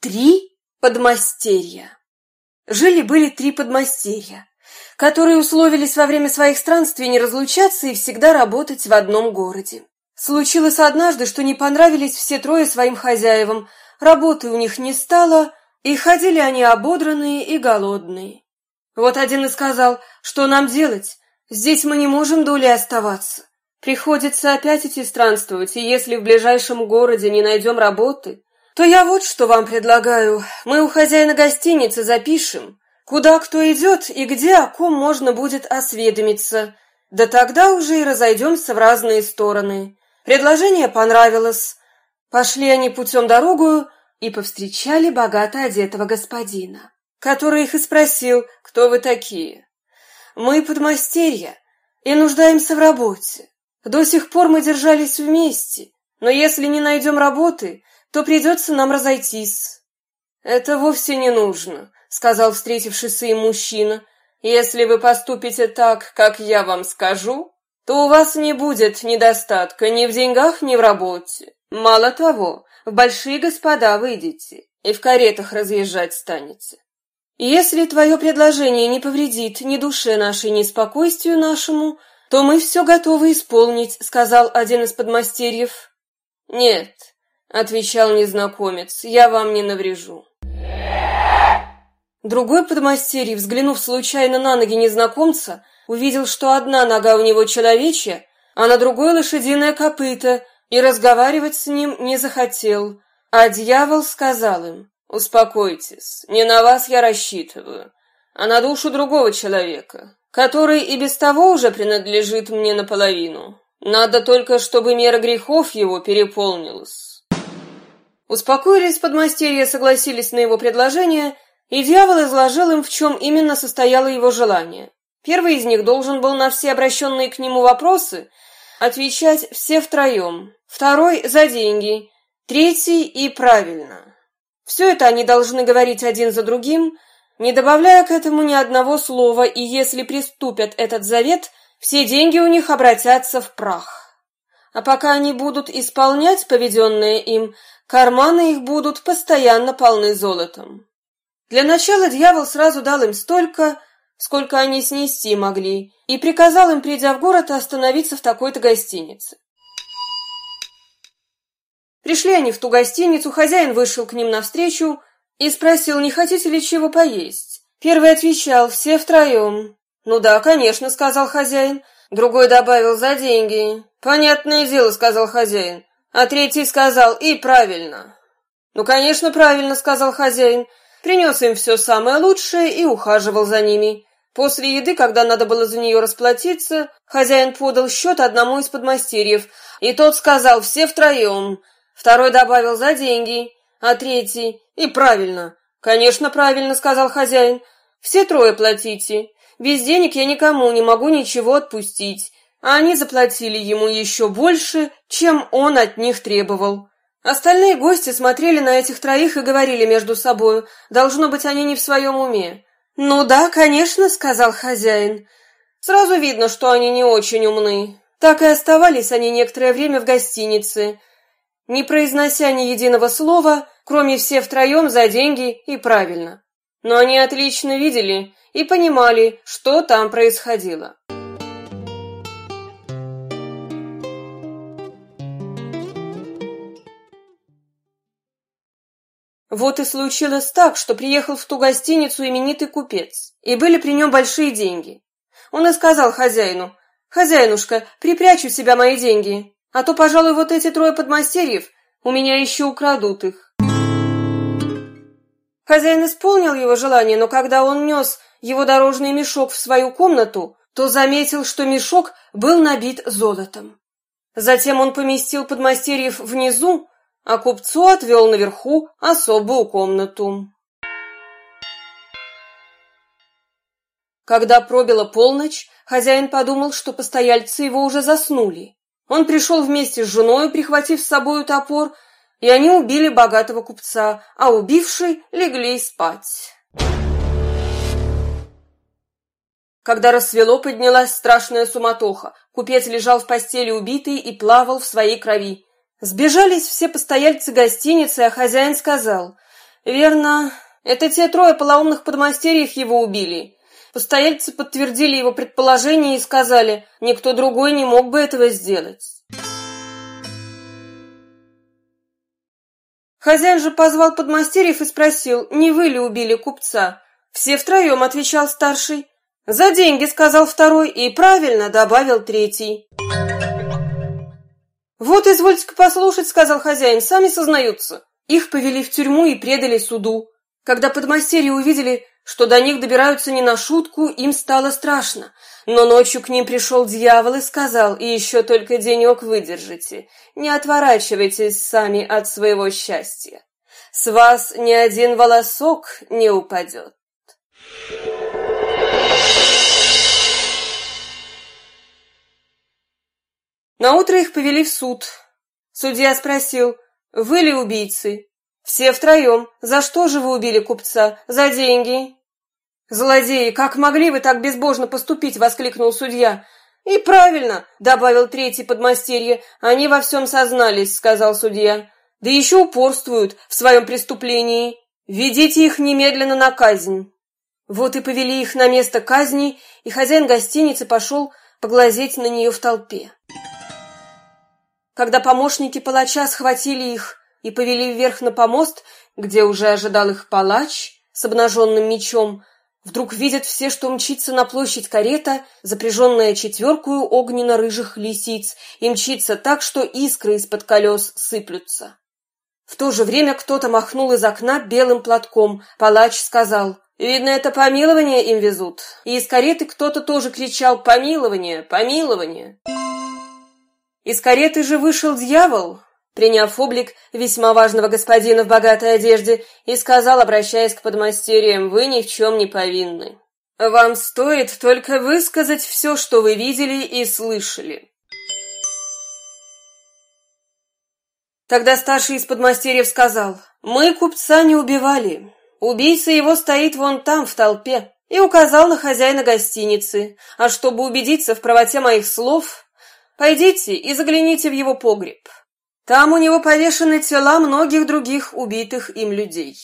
Три подмастерья. Жили-были три подмастерья, которые условились во время своих странствий не разлучаться и всегда работать в одном городе. Случилось однажды, что не понравились все трое своим хозяевам, работы у них не стало, и ходили они ободранные и голодные. Вот один и сказал, что нам делать, здесь мы не можем долей оставаться. Приходится опять идти странствовать, и если в ближайшем городе не найдем работы, то я вот что вам предлагаю. Мы у хозяина гостиницы запишем, куда кто идет и где о ком можно будет осведомиться. Да тогда уже и разойдемся в разные стороны. Предложение понравилось. Пошли они путем дорогу и повстречали богато одетого господина, который их и спросил, кто вы такие. Мы подмастерья и нуждаемся в работе. До сих пор мы держались вместе, но если не найдем работы, то придется нам разойтись». «Это вовсе не нужно», — сказал встретившийся им мужчина. «Если вы поступите так, как я вам скажу, то у вас не будет недостатка ни в деньгах, ни в работе. Мало того, в большие господа выйдете и в каретах разъезжать станете. Если твое предложение не повредит ни душе нашей, ни спокойствию нашему, то мы все готовы исполнить», — сказал один из подмастерьев. «Нет, — отвечал незнакомец, — «я вам не наврежу». Другой подмастерье, взглянув случайно на ноги незнакомца, увидел, что одна нога у него человечья, а на другой лошадиное копыто, и разговаривать с ним не захотел. А дьявол сказал им, «Успокойтесь, не на вас я рассчитываю, а на душу другого человека, который и без того уже принадлежит мне наполовину. Надо только, чтобы мера грехов его переполнилась». Успокоились подмастерья, согласились на его предложение, и дьявол изложил им, в чем именно состояло его желание. Первый из них должен был на все обращенные к нему вопросы отвечать все втроем, второй — за деньги, третий — и правильно. Все это они должны говорить один за другим, не добавляя к этому ни одного слова, и если приступят этот завет, все деньги у них обратятся в прах. А пока они будут исполнять поведенное им, Карманы их будут постоянно полны золотом. Для начала дьявол сразу дал им столько, сколько они снести могли, и приказал им, придя в город, остановиться в такой-то гостинице. Пришли они в ту гостиницу, хозяин вышел к ним навстречу и спросил, не хотите ли чего поесть. Первый отвечал, все втроем. «Ну да, конечно», — сказал хозяин. Другой добавил, «за деньги». «Понятное дело», — сказал хозяин. А третий сказал «И правильно». «Ну, конечно, правильно», — сказал хозяин. Принес им все самое лучшее и ухаживал за ними. После еды, когда надо было за нее расплатиться, хозяин подал счет одному из подмастерьев, и тот сказал «все втроем». Второй добавил «за деньги», а третий «и правильно». «Конечно, правильно», — сказал хозяин. «Все трое платите. Без денег я никому не могу ничего отпустить а они заплатили ему еще больше, чем он от них требовал. Остальные гости смотрели на этих троих и говорили между собою, должно быть, они не в своем уме. «Ну да, конечно», — сказал хозяин. Сразу видно, что они не очень умны. Так и оставались они некоторое время в гостинице, не произнося ни единого слова, кроме все втроем за деньги и правильно. Но они отлично видели и понимали, что там происходило. Вот и случилось так, что приехал в ту гостиницу именитый купец, и были при нем большие деньги. Он и сказал хозяину, «Хозяинушка, припрячь у себя мои деньги, а то, пожалуй, вот эти трое подмастерьев у меня еще украдут их». Хозяин исполнил его желание, но когда он нес его дорожный мешок в свою комнату, то заметил, что мешок был набит золотом. Затем он поместил подмастерьев внизу, а купцу отвел наверху особую комнату. Когда пробила полночь, хозяин подумал, что постояльцы его уже заснули. Он пришел вместе с женой, прихватив с собою топор, и они убили богатого купца, а убившие легли спать. Когда рассвело, поднялась страшная суматоха. Купец лежал в постели убитый и плавал в своей крови. Сбежались все постояльцы гостиницы, а хозяин сказал, Верно, это те трое полоумных подмастерьев его убили. Постояльцы подтвердили его предположение и сказали, никто другой не мог бы этого сделать. Хозяин же позвал подмастерьев и спросил, не вы ли убили купца. Все втроем, отвечал старший. За деньги, сказал второй, и правильно, добавил третий. Вот, извольте-ка послушать, сказал хозяин, сами сознаются. Их повели в тюрьму и предали суду. Когда подмастерья увидели, что до них добираются не на шутку, им стало страшно. Но ночью к ним пришел дьявол и сказал, и еще только денек выдержите, не отворачивайтесь сами от своего счастья. С вас ни один волосок не упадет. На утро их повели в суд. Судья спросил, вы ли убийцы? Все втроем. За что же вы убили купца? За деньги. «Злодеи, как могли вы так безбожно поступить?» — воскликнул судья. «И правильно», — добавил третий подмастерье. «Они во всем сознались», — сказал судья. «Да еще упорствуют в своем преступлении. Ведите их немедленно на казнь». Вот и повели их на место казни, и хозяин гостиницы пошел поглазеть на нее в толпе. Когда помощники палача схватили их и повели вверх на помост, где уже ожидал их палач с обнаженным мечом, Вдруг видят все, что мчится на площадь карета, запряженная четверкую огненно-рыжих лисиц, и мчится так, что искры из-под колес сыплются. В то же время кто-то махнул из окна белым платком. Палач сказал, «Видно, это помилование им везут». И из кареты кто-то тоже кричал «Помилование! Помилование!». Из кареты же вышел дьявол, приняв облик весьма важного господина в богатой одежде, и сказал, обращаясь к подмастерьям, «Вы ни в чем не повинны. Вам стоит только высказать все, что вы видели и слышали». Тогда старший из подмастерьев сказал, «Мы купца не убивали. Убийца его стоит вон там, в толпе» и указал на хозяина гостиницы. А чтобы убедиться в правоте моих слов, пойдите и загляните в его погреб. Там у него повешены тела многих других убитых им людей.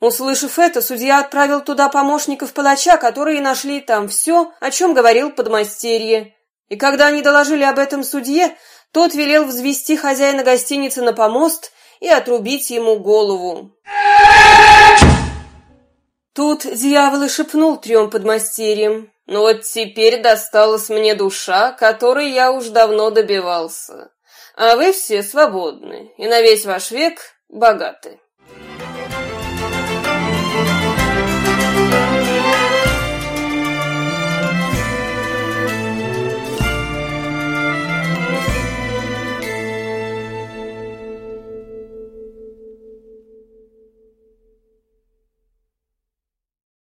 Услышав это, судья отправил туда помощников палача, которые нашли там все, о чем говорил подмастерье. И когда они доложили об этом судье, тот велел взвести хозяина гостиницы на помост и отрубить ему голову. Тут дьявол и шепнул трем подмастерьям. Но вот теперь досталась мне душа, которой я уж давно добивался. А вы все свободны и на весь ваш век богаты.